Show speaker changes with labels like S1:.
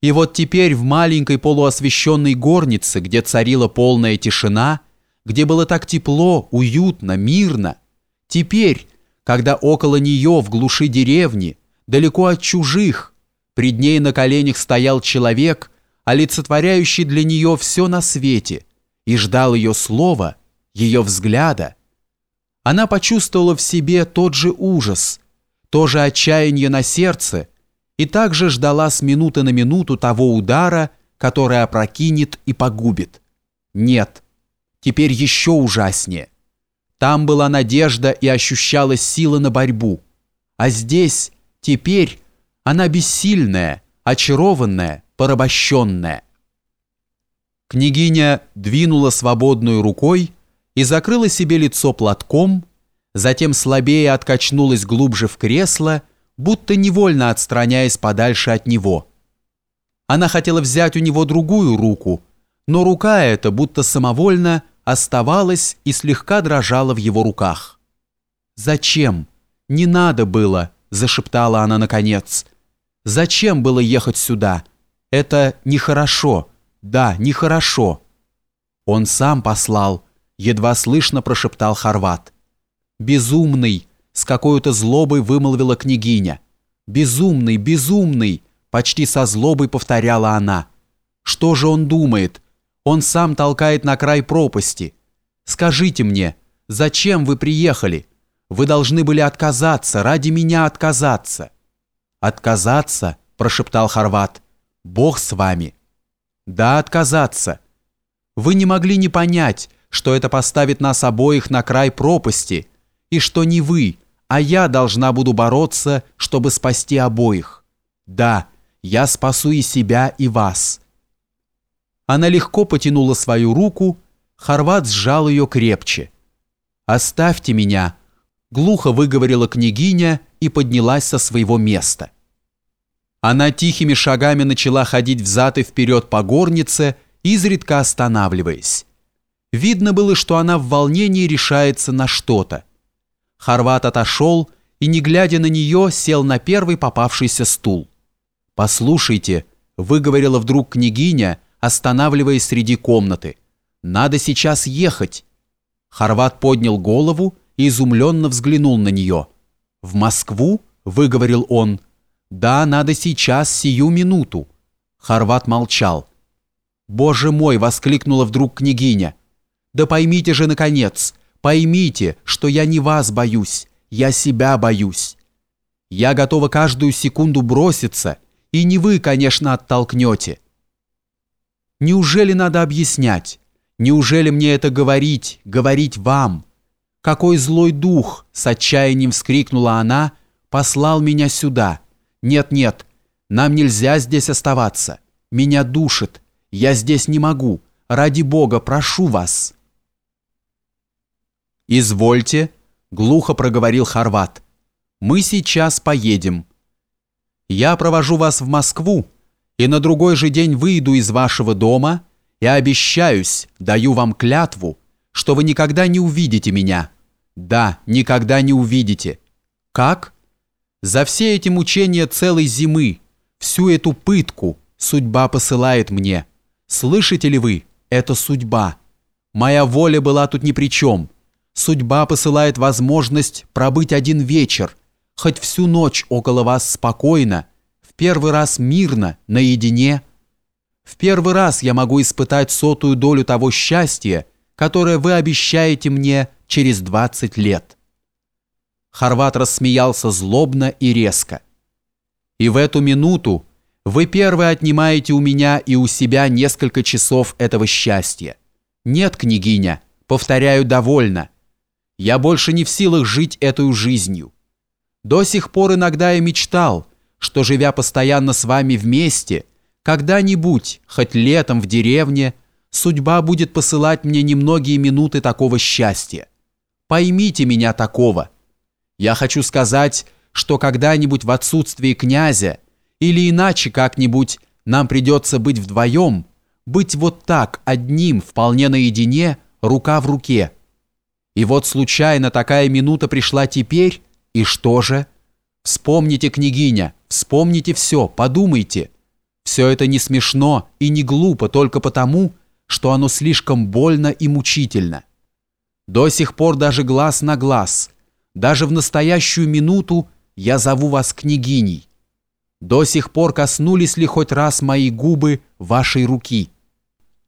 S1: И вот теперь в маленькой полуосвещенной горнице, где царила полная тишина, где было так тепло, уютно, мирно, теперь, когда около нее в глуши деревни, далеко от чужих, пред ней на коленях стоял человек, олицетворяющий для нее все на свете, и ждал ее слова, ее взгляда, она почувствовала в себе тот же ужас, то же отчаяние на сердце и также ждала с минуты на минуту того удара, который опрокинет и погубит. Нет, теперь еще ужаснее. Там была надежда и ощущалась сила на борьбу. А здесь, теперь, она бессильная, очарованная, порабощенная. Княгиня двинула свободной рукой и закрыла себе лицо платком, затем слабее откачнулась глубже в кресло, будто невольно отстраняясь подальше от него. Она хотела взять у него другую руку, но рука эта, будто самовольно, оставалась и слегка дрожала в его руках. «Зачем? Не надо было!» – зашептала она наконец. «Зачем было ехать сюда? Это нехорошо. Да, нехорошо». Он сам послал – едва слышно прошептал Хорват. «Безумный!» — с какой-то злобой вымолвила княгиня. «Безумный, безумный!» — почти со злобой повторяла она. «Что же он думает? Он сам толкает на край пропасти. Скажите мне, зачем вы приехали? Вы должны были отказаться, ради меня отказаться». «Отказаться?» – прошептал Хорват. «Бог с вами». «Да, отказаться. Вы не могли не понять, что это поставит нас обоих на край пропасти, и что не вы, а я должна буду бороться, чтобы спасти обоих. Да, я спасу и себя, и вас». Она легко потянула свою руку, Хорват сжал ее крепче. «Оставьте меня», — глухо выговорила княгиня и поднялась со своего места. Она тихими шагами начала ходить взад и вперед по горнице, изредка останавливаясь. Видно было, что она в волнении решается на что-то. Хорват отошел и, не глядя на нее, сел на первый попавшийся стул. «Послушайте», — выговорила вдруг княгиня, останавливаясь среди комнаты, — «надо сейчас ехать». Хорват поднял голову и изумленно взглянул на нее. «В Москву?» — выговорил он. «Да, надо сейчас, сию минуту». Хорват молчал. «Боже мой!» — воскликнула вдруг княгиня. Да поймите же, наконец, поймите, что я не вас боюсь, я себя боюсь. Я готова каждую секунду броситься, и не вы, конечно, оттолкнете. Неужели надо объяснять? Неужели мне это говорить, говорить вам? Какой злой дух, с отчаянием вскрикнула она, послал меня сюда. Нет-нет, нам нельзя здесь оставаться. Меня душит. Я здесь не могу. Ради Бога, прошу вас. «Извольте», — глухо проговорил Хорват. «Мы сейчас поедем. Я провожу вас в Москву, и на другой же день выйду из вашего дома и обещаюсь, даю вам клятву, что вы никогда не увидите меня. Да, никогда не увидите. Как? За все эти мучения целой зимы, всю эту пытку судьба посылает мне. Слышите ли вы? Это судьба. Моя воля была тут ни при чем» судьба посылает возможность пробыть один вечер, хоть всю ночь около вас спокойно, в первый раз мирно, наедине. В первый раз я могу испытать сотую долю того счастья, которое вы обещаете мне через 20 лет. Хорват рассмеялся злобно и резко. И в эту минуту вы первый отнимаете у меня и у себя несколько часов этого счастья. Нет, княгиня, повторяю, довольно. Я больше не в силах жить этой жизнью. До сих пор иногда я мечтал, что, живя постоянно с вами вместе, когда-нибудь, хоть летом в деревне, судьба будет посылать мне немногие минуты такого счастья. Поймите меня такого. Я хочу сказать, что когда-нибудь в отсутствии князя или иначе как-нибудь нам придется быть вдвоем, быть вот так, одним, вполне наедине, рука в руке – и вот случайно такая минута пришла теперь, и что же? Вспомните, княгиня, вспомните все, подумайте. Все это не смешно и не глупо только потому, что оно слишком больно и мучительно. До сих пор даже глаз на глаз, даже в настоящую минуту я зову вас княгиней. До сих пор коснулись ли хоть раз мои губы вашей руки –